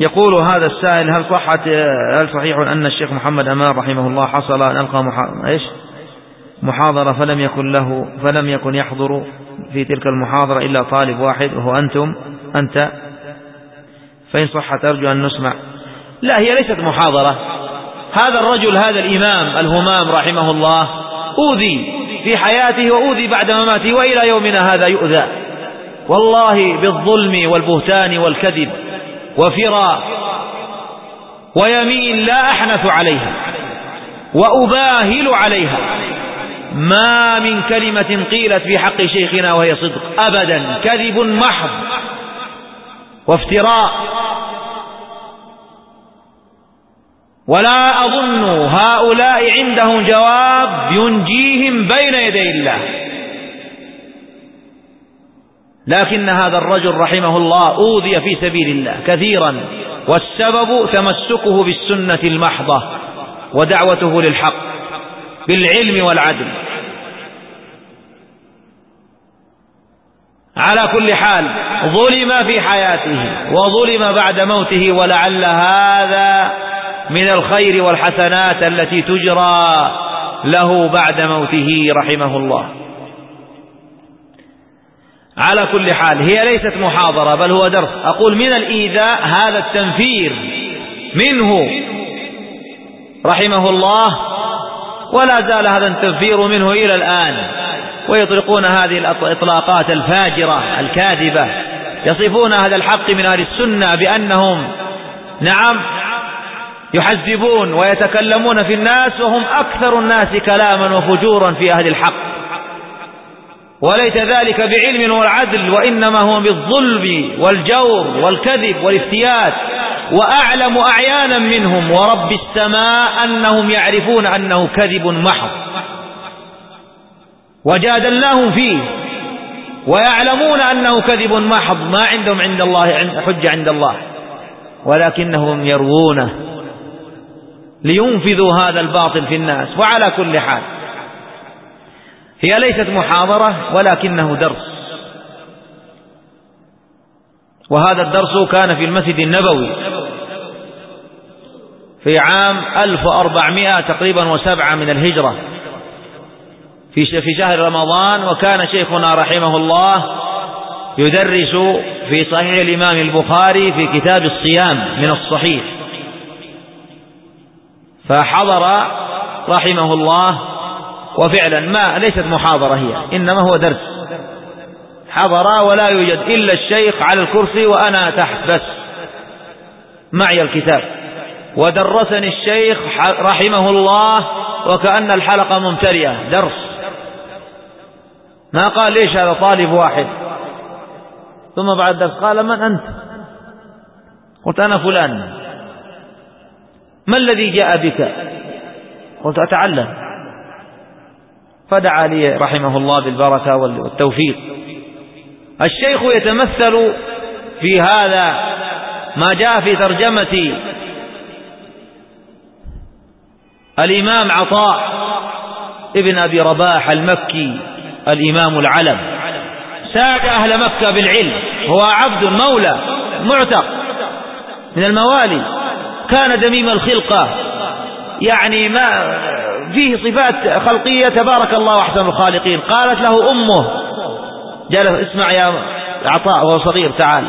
يقول هذا السائل هل صحت هل صحيح أن الشيخ محمد أمان رحمه الله حصل أن ألقى. إيش؟ محاضرة فلم يكن له فلم يكن يحضر في تلك المحاضرة إلا طالب واحد وهو أنتم أنت. فإن صحت أرجو أن نسمع. لا هي ليست محاضرة. هذا الرجل هذا الإمام الهمام رحمه الله أوذي في حياته وأوذي بعد مماته وإلى يومنا هذا يؤذى. والله بالظلم والبهتان والكذب. وفرا ويمين لا أحنث عليها وأباهل عليها. ما من كلمة قيلت في حق شيخنا وهي صدق أبدا. كذب محض وافتراء. ولا أظن هؤلاء عندهم جواب ينجيهم بين يدي الله. لكن هذا الرجل رحمه الله أوذي في سبيل الله كثيرا والسبب تمسكه بالسنة المحضة ودعوته للحق بالعلم والعدل. على كل حال ظلم في حياته وظلم بعد موته ولعل هذا من الخير والحسنات التي تجرى له بعد موته رحمه الله. على كل حال هي ليست محاضرة بل هو درس. أقول من الإيذاء هذا التنفير منه رحمه الله ولا زال هذا التنفير منه إلى الآن. ويطلقون هذه الإطلاقات الفاجرة الكاذبة يصفون هذا الحق من أهل السنة بأنهم نعم يحزبون ويتكلمون في الناس وهم أكثر الناس كلاما وفجورا في أهل الحق. وليس ذلك بعلم والعدل وإنما هو بالظلم والجور والكذب والافتيات. وأعلم أعيانا منهم ورب السماء أنهم يعرفون أنه كذب محض. وجادلناهم فيه ويعلمون أنه كذب محض. ما عندهم عند الله حجة عند الله. ولكنهم يروونه لينفذوا هذا الباطل في الناس. وعلى كل حال هي ليست محاضرة ولكنه درس. وهذا الدرس كان في المسجد النبوي في عام 1400 تقريبا وسبعة من الهجرة. في في شهر رمضان وكان شيخنا رحمه الله يدرس في صحيح الإمام البخاري في كتاب الصيام من الصحيح. فحضر رحمه الله وفعلا ما ليست محاضرة هي إنما هو درس. حضر ولا يوجد إلا الشيخ على الكرسي وأنا تحت بس. معي الكتاب. ودرسني الشيخ رحمه الله وكأن الحلقة ممتلئة. درس. ما قال ليش هذا طالب واحد؟ ثم بعد الدرس قال من أنت؟ قلت أنا فلان. ما الذي جاء بك؟ قلت أتعلم. فدعا لي رحمه الله بالبركة والتوفيق. الشيخ يتمثل في هذا ما جاء في ترجمة الإمام عطاء ابن أبي رباح المكي الإمام العلم. ساد أهل مكة بالعلم. هو عبد مولى معتق من الموالي. كان دميم الخلقة. يعني ما فيه صفات خلقية تبارك الله أحسن الخالقين. قالت له أمه جلس اسمع يا عطاء وهو صغير تعال.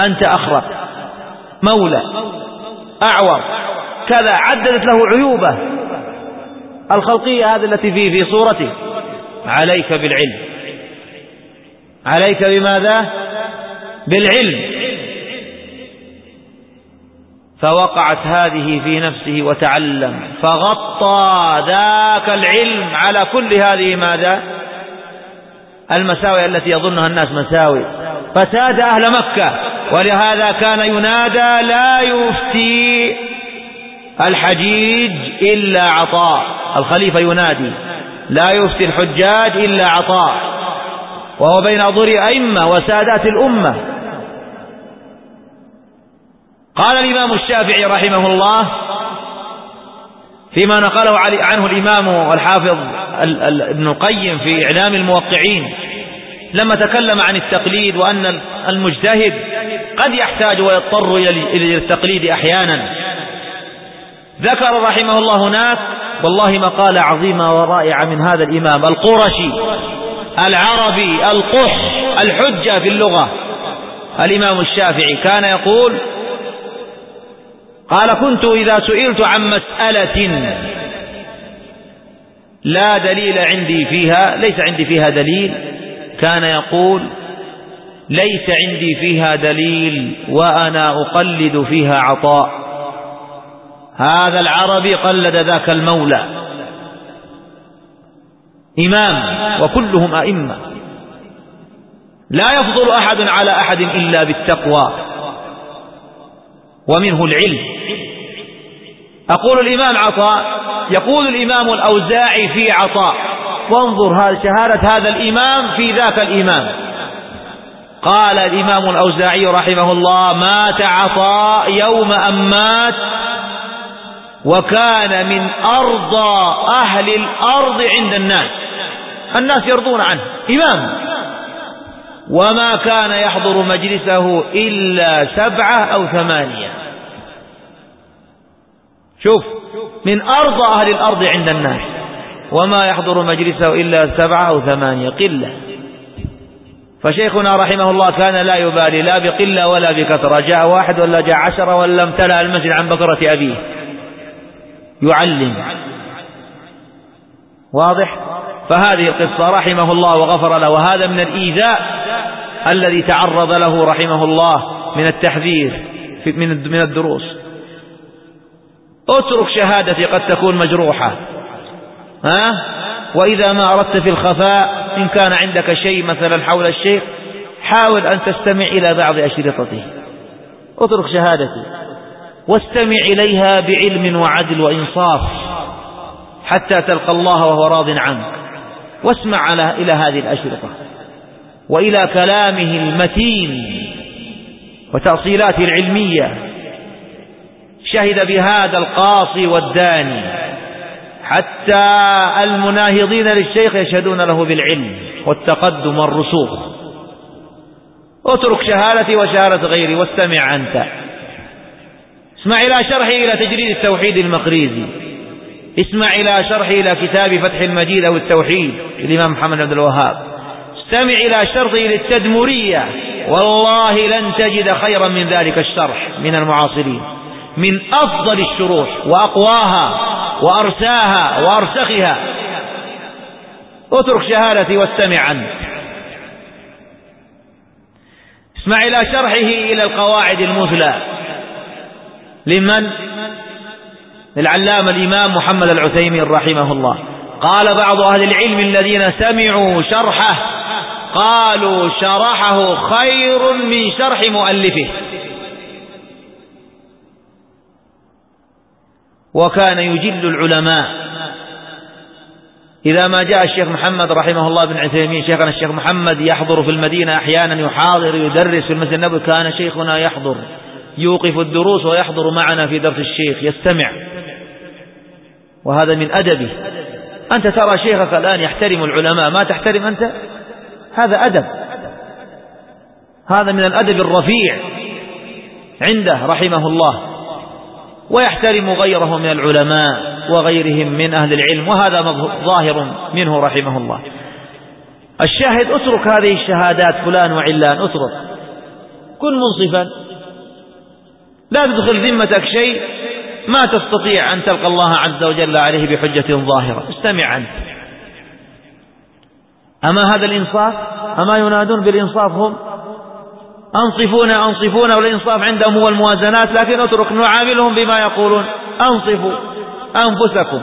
أنت أخرق مولى. أعور. كذا عددت له عيوبه. الخلقية هذه التي فيه في صورته عليك بالعلم. عليك بماذا؟ بالعلم. فوقعت هذه في نفسه وتعلم فغطى ذاك العلم على كل هذه ماذا؟ المساوئ التي يظنها الناس مساوئ. فساد أهل مكة ولهذا كان ينادى لا يفتي الحجيج إلا عطاء. الخليفة ينادي لا يفتي الحجاج إلا عطاء. وهو بين أظهر أئمة وسادات الأمة. قال الإمام الشافعي رحمه الله فيما نقله عنه الإمام والحافظ ابن القيم في إعلام الموقعين لما تكلم عن التقليد وأن المجتهد قد يحتاج ويضطر إلى التقليد أحيانا. ذكر رحمه الله هناك والله مقالة عظيمة ورائعة من هذا الإمام القرشي العربي القح الحجة في اللغة. الإمام الشافعي كان يقول قال كنت إذا سئلت عن مسألة لا دليل عندي فيها ليس عندي فيها دليل. كان يقول ليس عندي فيها دليل وأنا أقلد فيها عطاء. هذا العربي قلد ذاك المولى. إمام وكلهم أئمة. لا يفضل أحد على أحد إلا بالتقوى. ومنه العلم. أقول الإمام عطاء يقول الإمام الأوزاعي في عطاء. وانظر شهادة هذا الإمام في ذاك الإمام. قال الإمام الأوزاعي رحمه الله مات عطاء يوم أن مات وكان من أرضى أهل الأرض عند الناس. الناس يرضون عنه. إمام. وما كان يحضر مجلسه إلا سبعة أو ثمانية. شوف من أرضى أهل الأرض عند الناس. وما يحضر مجلسه إلا سبعة أو ثمانية قلة. فشيخنا رحمه الله كان لا يبالي لا بقلة ولا بكثرة. جاء واحد ولا جاء عشرة ولا امتلأ المسجد عن بكرة أبيه. يعلم. واضح؟ فهذه القصة رحمه الله وغفر له. وهذا من الإيذاء الذي تعرض له رحمه الله من التحذير من الدروس. اترك شهادتي قد تكون مجروحة. ها؟ وإذا ما أردت في الخفاء إن كان عندك شيء مثلا حول الشيخ حاول أن تستمع إلى بعض أشرطته. اترك شهادتي. واستمع إليها بعلم وعدل وإنصاف حتى تلقى الله وهو راض عنك. واسمع على إلى هذه الأشرطة. وإلى كلامه المتين وتأصيلاته العلمية. شهد بهذا القاصي والداني. حتى المناهضين للشيخ يشهدون له بالعلم والتقدم والرسوخ. اترك شهادتي وشهادة غيري واستمع أنت. اسمع إلى شرحه إلى تجريد التوحيد المقريزي. اسمع إلى شرحه إلى كتاب فتح المجيد أو التوحيد الإمام محمد بن الوهاب. استمع إلى شرحه للتدمرية. والله لن تجد خيرا من ذلك الشرح من المعاصرين. من أفضل الشروح وأقواها وأرساها وأرسخها. اترك شهادتي واستمع عنه. اسمع إلى شرحه إلى القواعد المثلى. لمن؟ العلامة الإمام محمد العثيمين رحمه الله. قال بعض أهل العلم الذين سمعوا شرحه قالوا شرحه خير من شرح مؤلفه. وكان يجل العلماء. إذا ما جاء الشيخ محمد رحمه الله بن عثيمين شيخنا الشيخ محمد يحضر في المدينة أحيانا يحاضر يدرس في المسجد النبوي كان شيخنا يحضر يوقف الدروس ويحضر معنا في درس الشيخ يستمع. وهذا من أدبه. أنت ترى شيخك الآن يحترم العلماء ما تحترم أنت؟ هذا أدب. هذا من الأدب الرفيع عنده رحمه الله. ويحترم غيره من العلماء وغيرهم من أهل العلم وهذا ظاهر منه رحمه الله. الشاهد اترك هذه الشهادات فلان وعلان اترك. كن منصفا. لا تدخل ذمتك شيء. ما تستطيع أن تلقى الله عز وجل عليه بحجة ظاهرة. استمع عنه أما هذا الإنصاف؟ أما ينادون بالإنصاف هم؟ أنصفونا أنصفونا والإنصاف عندهم هو الموازنات لكن اترك نعاملهم بما يقولون. أنصفوا أنفسكم.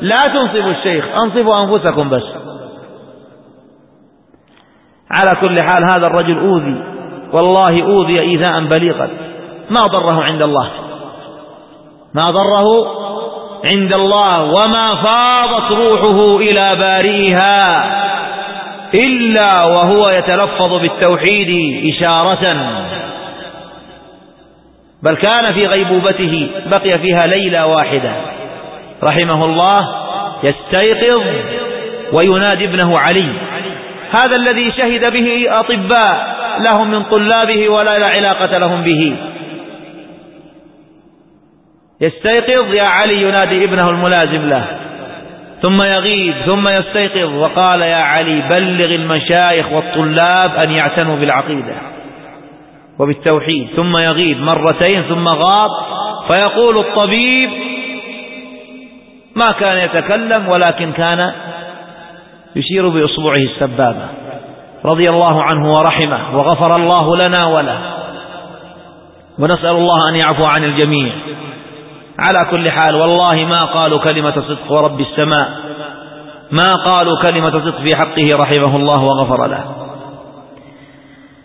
لا تنصفوا الشيخ أنصفوا أنفسكم بس. على كل حال هذا الرجل أوذي. والله أوذي إيذاء بليغا. ما ضره عند الله. ما ضره عند الله. وما فاضت روحه إلى بارئها إلا وهو يتلفظ بالتوحيد إشارة. بل كان في غيبوبته بقي فيها ليلة واحدة. رحمه الله يستيقظ وينادي ابنه علي. هذا الذي شهد به أطباء لهم من طلابه ولا لا علاقة لهم به. يستيقظ يا علي ينادي ابنه الملازم له. ثم يغيب ثم يستيقظ. وقال يا علي بلغ المشايخ والطلاب أن يعتنوا بالعقيدة وبالتوحيد. ثم يغيب مرتين ثم غاب. فيقول الطبيب ما كان يتكلم ولكن كان يشير بإصبعه السبابة. رضي الله عنه ورحمه وغفر الله لنا وله. ونسأل الله أن يعفو عن الجميع. على كل حال والله ما قالوا كلمة صدق ورب السماء ما قالوا كلمة صدق في حقه رحمه الله وغفر له.